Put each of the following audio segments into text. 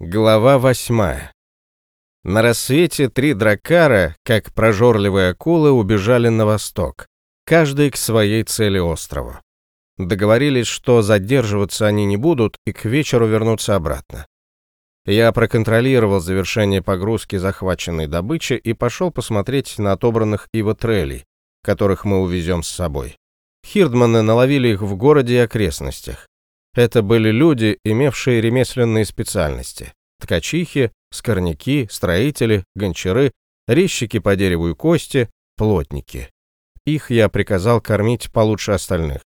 Глава восьмая. На рассвете три дракара, как прожорливые акулы, убежали на восток, каждый к своей цели острова. Договорились, что задерживаться они не будут и к вечеру вернутся обратно. Я проконтролировал завершение погрузки захваченной добычи и пошел посмотреть на отобранных ивотрелей, которых мы увезем с собой. Хирдманы наловили их в городе и окрестностях. Это были люди, имевшие ремесленные специальности. Ткачихи, скорняки, строители, гончары, резчики по дереву и кости, плотники. Их я приказал кормить получше остальных.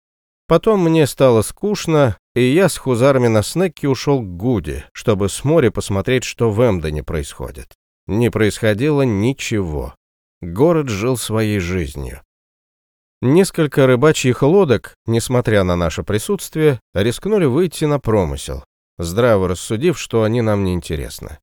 Потом мне стало скучно, и я с хузарами на снеке ушел к Гуде, чтобы с моря посмотреть, что в Эмдоне происходит. Не происходило ничего. Город жил своей жизнью. Несколько рыбачьих лодок, несмотря на наше присутствие, рискнули выйти на промысел, здраво рассудив, что они нам не интересны.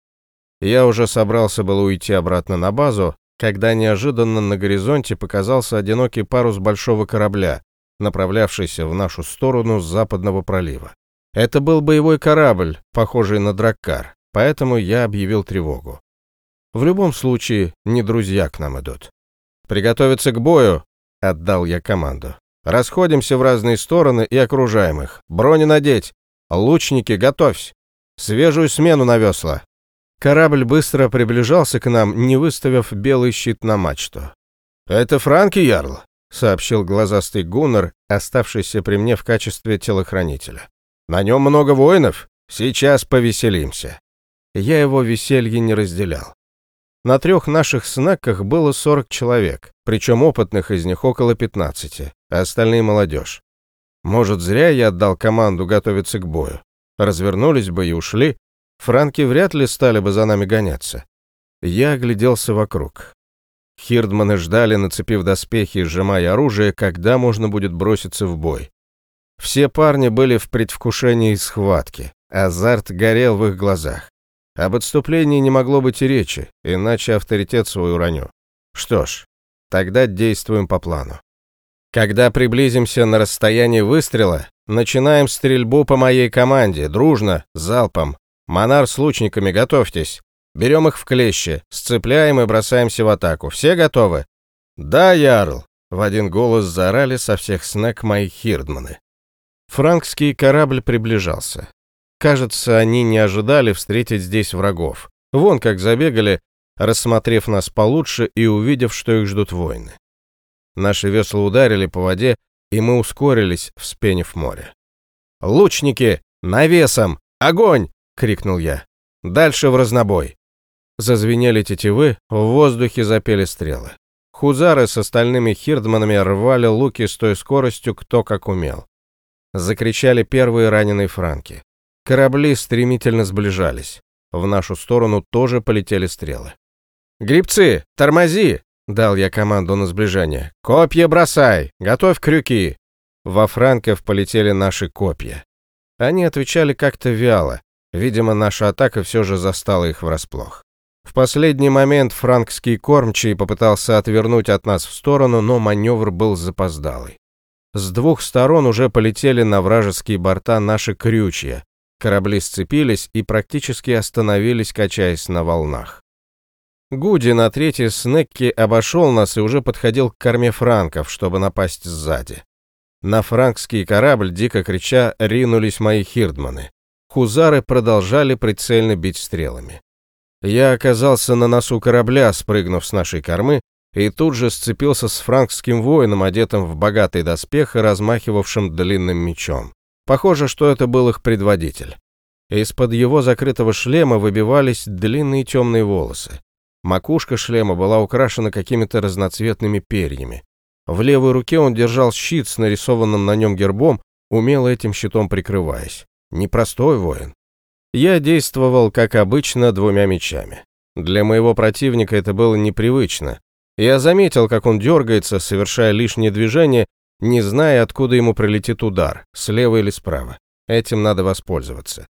Я уже собрался было уйти обратно на базу, когда неожиданно на горизонте показался одинокий парус большого корабля, направлявшийся в нашу сторону с западного пролива. Это был боевой корабль, похожий на драккар, поэтому я объявил тревогу. В любом случае, не друзья к нам идут. «Приготовиться к бою!» — отдал я команду. «Расходимся в разные стороны и окружаем их. Брони надеть. Лучники, готовься. Свежую смену на весла». Корабль быстро приближался к нам, не выставив белый щит на мачту. «Это Франки, Ярл», — сообщил глазастый Гуннер, оставшийся при мне в качестве телохранителя. «На нем много воинов. Сейчас повеселимся». Я его веселье не разделял. На трех наших снеках было 40 человек, причем опытных из них около 15, а остальные молодежь. Может, зря я отдал команду готовиться к бою. Развернулись бы и ушли, франки вряд ли стали бы за нами гоняться. Я огляделся вокруг. Хирдманы ждали, нацепив доспехи и сжимая оружие, когда можно будет броситься в бой. Все парни были в предвкушении схватки, азарт горел в их глазах. Об отступлении не могло быть и речи, иначе авторитет свой уроню. Что ж, тогда действуем по плану. Когда приблизимся на расстояние выстрела, начинаем стрельбу по моей команде, дружно, залпом. Монар с лучниками, готовьтесь. Берем их в клещи, сцепляем и бросаемся в атаку. Все готовы? Да, Ярл, в один голос заорали со всех снег мои хирдманы. Франкский корабль приближался. Кажется, они не ожидали встретить здесь врагов. Вон как забегали, рассмотрев нас получше и увидев, что их ждут воины. Наши весла ударили по воде, и мы ускорились, вспенив море. «Лучники! Навесом! Огонь!» — крикнул я. «Дальше в разнобой!» Зазвенели тетивы, в воздухе запели стрелы. Хузары с остальными хирдманами рвали луки с той скоростью, кто как умел. Закричали первые раненые франки. Корабли стремительно сближались. В нашу сторону тоже полетели стрелы. «Грибцы, тормози!» — дал я команду на сближение. «Копья бросай! Готовь крюки!» Во франков полетели наши копья. Они отвечали как-то вяло. Видимо, наша атака все же застала их врасплох. В последний момент франкский кормчий попытался отвернуть от нас в сторону, но маневр был запоздалый. С двух сторон уже полетели на вражеские борта наши крючья, Корабли сцепились и практически остановились, качаясь на волнах. Гуди на третьей снекке обошел нас и уже подходил к корме франков, чтобы напасть сзади. На франкский корабль, дико крича, ринулись мои хирдманы. Хузары продолжали прицельно бить стрелами. Я оказался на носу корабля, спрыгнув с нашей кормы, и тут же сцепился с франкским воином, одетым в богатый доспех и размахивавшим длинным мечом. Похоже, что это был их предводитель. Из-под его закрытого шлема выбивались длинные темные волосы. Макушка шлема была украшена какими-то разноцветными перьями. В левой руке он держал щит с нарисованным на нем гербом, умело этим щитом прикрываясь. Непростой воин. Я действовал, как обычно, двумя мечами. Для моего противника это было непривычно. Я заметил, как он дергается, совершая лишние движения, не зная, откуда ему прилетит удар, слева или справа. Этим надо воспользоваться.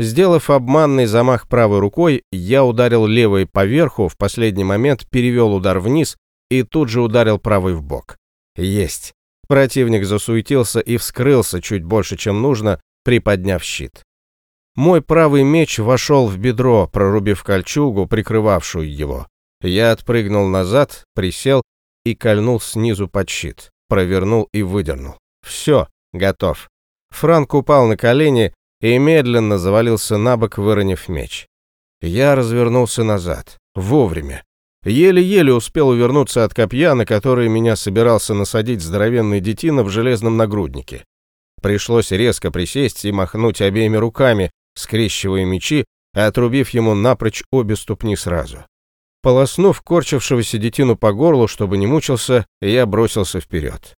Сделав обманный замах правой рукой, я ударил левой поверху, в последний момент перевел удар вниз и тут же ударил правой в бок. Есть. Противник засуетился и вскрылся чуть больше, чем нужно, приподняв щит. Мой правый меч вошел в бедро, прорубив кольчугу, прикрывавшую его. Я отпрыгнул назад, присел и кольнул снизу под щит. Провернул и выдернул. Все, готов. Франк упал на колени и медленно завалился на бок, выронив меч. Я развернулся назад. Вовремя. Еле-еле успел увернуться от копья, на которое меня собирался насадить здоровенный детина в железном нагруднике. Пришлось резко присесть и махнуть обеими руками, скрещивая мечи, отрубив ему напрочь обе ступни сразу. Полоснув корчившегося детину по горлу, чтобы не мучился, я бросился вперед.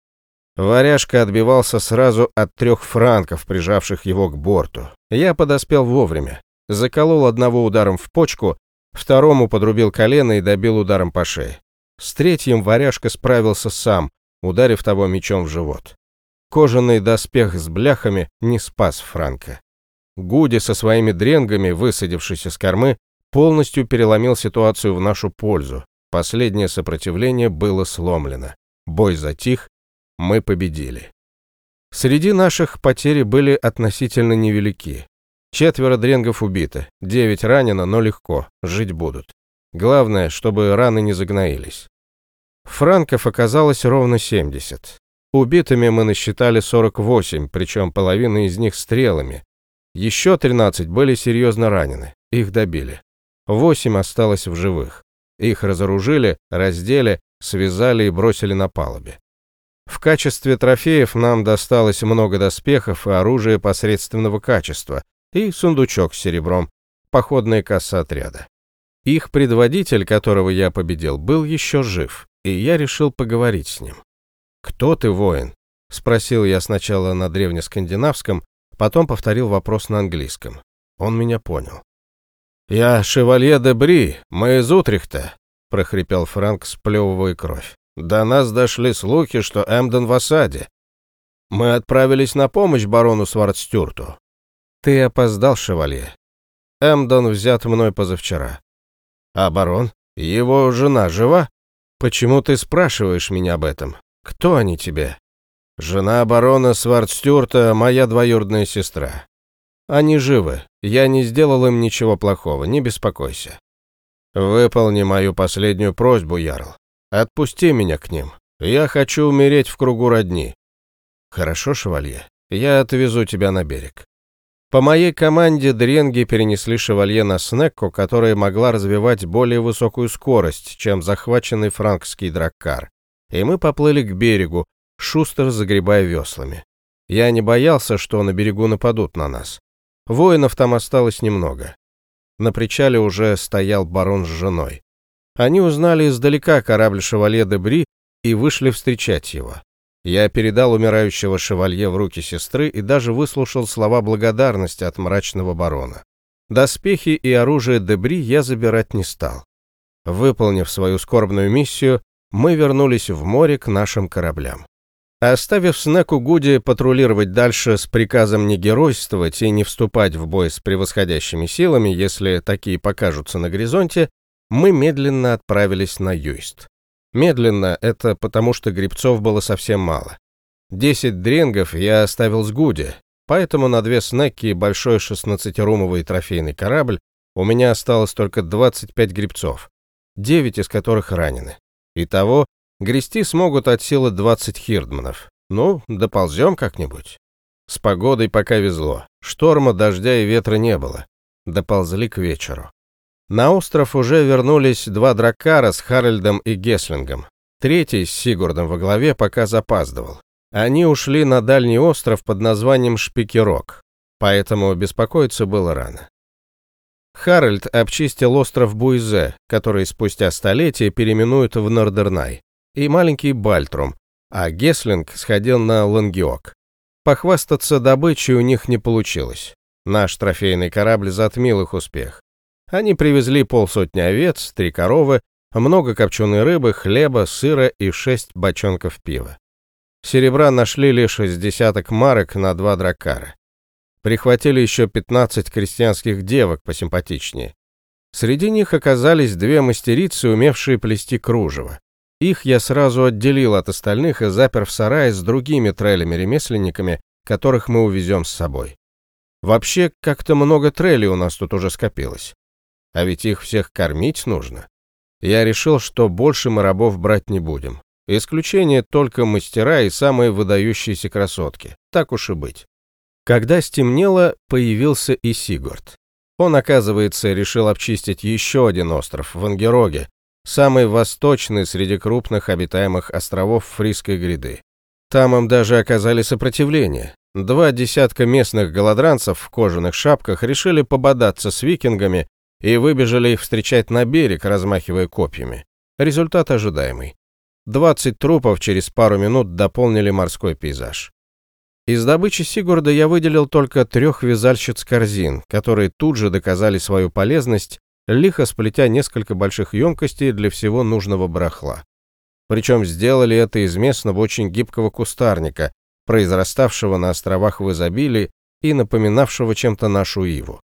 Варяжка отбивался сразу от трех франков, прижавших его к борту. Я подоспел вовремя. Заколол одного ударом в почку, второму подрубил колено и добил ударом по шее. С третьим варяжка справился сам, ударив того мечом в живот. Кожаный доспех с бляхами не спас Франка. Гуди со своими дренгами, высадившийся с кормы, полностью переломил ситуацию в нашу пользу. Последнее сопротивление было сломлено. Бой затих, мы победили. Среди наших потери были относительно невелики. Четверо дренгов убиты, девять ранено, но легко, жить будут. Главное, чтобы раны не загноились. Франков оказалось ровно 70. Убитыми мы насчитали 48, причем половина из них стрелами. Еще 13 были серьезно ранены, их добили. Восемь осталось в живых. Их разоружили, раздели, связали и бросили на палубе. В качестве трофеев нам досталось много доспехов и оружия посредственного качества и сундучок с серебром, походная касса отряда. Их предводитель, которого я победил, был еще жив, и я решил поговорить с ним. «Кто ты, воин?» — спросил я сначала на древнескандинавском, потом повторил вопрос на английском. Он меня понял. «Я шевалье де Бри, мы из Утрихта», — прохрипел Франк, сплевывая кровь. «До нас дошли слухи, что Эмден в осаде. Мы отправились на помощь барону Свардстюрту». «Ты опоздал, шевалье. Эмден взят мной позавчера». «А барон? Его жена жива? Почему ты спрашиваешь меня об этом? Кто они тебе?» «Жена барона Свардстюрта — моя двоюродная сестра. Они живы. Я не сделал им ничего плохого, не беспокойся. Выполни мою последнюю просьбу, Ярл. Отпусти меня к ним. Я хочу умереть в кругу родни. Хорошо, шевалье. Я отвезу тебя на берег. По моей команде дренги перенесли шевалье на Снекку, которая могла развивать более высокую скорость, чем захваченный франкский драккар. И мы поплыли к берегу, шустер загребая веслами. Я не боялся, что на берегу нападут на нас. Воинов там осталось немного. На причале уже стоял барон с женой. Они узнали издалека корабль шевалье де Бри и вышли встречать его. Я передал умирающего шевалье в руки сестры и даже выслушал слова благодарности от мрачного барона. Доспехи и оружие Дебри я забирать не стал. Выполнив свою скорбную миссию, мы вернулись в море к нашим кораблям. Оставив Снеку Гуди патрулировать дальше с приказом не геройствовать и не вступать в бой с превосходящими силами, если такие покажутся на горизонте, мы медленно отправились на Юйст. Медленно — это потому, что грибцов было совсем мало. Десять дренгов я оставил с Гуди, поэтому на две снеки и большой 16-румовый трофейный корабль у меня осталось только 25 грибцов, 9 из которых ранены. Итого Грести смогут от силы 20 хирдманов. Ну, доползем как-нибудь. С погодой пока везло. Шторма, дождя и ветра не было. Доползли к вечеру. На остров уже вернулись два драккара с Харальдом и Геслингом. Третий с Сигурдом во главе пока запаздывал. Они ушли на дальний остров под названием Шпикерок, поэтому беспокоиться было рано. Харальд обчистил остров Буйзе, который спустя столетия переименуют в Нордернай и маленький Бальтрум, а Геслинг сходил на Лангиок. Похвастаться добычей у них не получилось. Наш трофейный корабль затмил их успех. Они привезли полсотни овец, три коровы, много копченой рыбы, хлеба, сыра и шесть бочонков пива. Серебра нашли лишь из десяток марок на два дракара. Прихватили еще 15 крестьянских девок посимпатичнее. Среди них оказались две мастерицы, умевшие плести кружево. Их я сразу отделил от остальных и запер в сарае с другими трелями-ремесленниками, которых мы увезем с собой. Вообще, как-то много трелей у нас тут уже скопилось. А ведь их всех кормить нужно. Я решил, что больше мы рабов брать не будем. Исключение только мастера и самые выдающиеся красотки. Так уж и быть. Когда стемнело, появился и Сигурд. Он, оказывается, решил обчистить еще один остров в Ангероге, самый восточный среди крупных обитаемых островов Фриской гряды. Там им даже оказали сопротивление. Два десятка местных голодранцев в кожаных шапках решили пободаться с викингами и выбежали их встречать на берег, размахивая копьями. Результат ожидаемый. 20 трупов через пару минут дополнили морской пейзаж. Из добычи Сигурда я выделил только трех вязальщиц корзин, которые тут же доказали свою полезность, лихо сплетя несколько больших емкостей для всего нужного барахла. Причем сделали это из местного очень гибкого кустарника, произраставшего на островах в изобилии и напоминавшего чем-то нашу иву.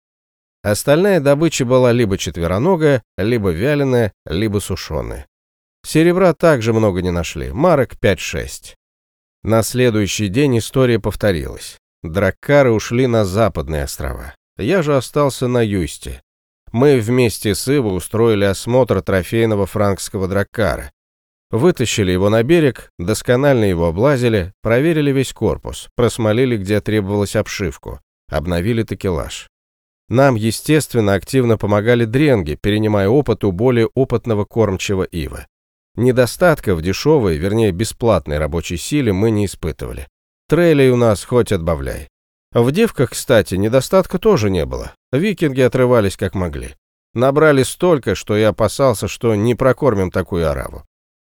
Остальная добыча была либо четвероногая, либо вяленая, либо сушеная. Серебра также много не нашли, марок 5-6. На следующий день история повторилась. Драккары ушли на западные острова. Я же остался на Юсте. Мы вместе с Иво устроили осмотр трофейного франкского драккара. Вытащили его на берег, досконально его облазили, проверили весь корпус, просмолили, где требовалась обшивку, обновили такелаж. Нам, естественно, активно помогали дренги, перенимая опыт у более опытного кормчего Ива. Недостатка в дешевой, вернее бесплатной рабочей силе мы не испытывали. Трейлей у нас хоть отбавляй. В девках, кстати, недостатка тоже не было. Викинги отрывались как могли. Набрали столько, что я опасался, что не прокормим такую ораву.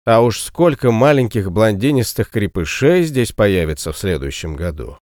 А уж сколько маленьких блондинистых крепышей здесь появится в следующем году.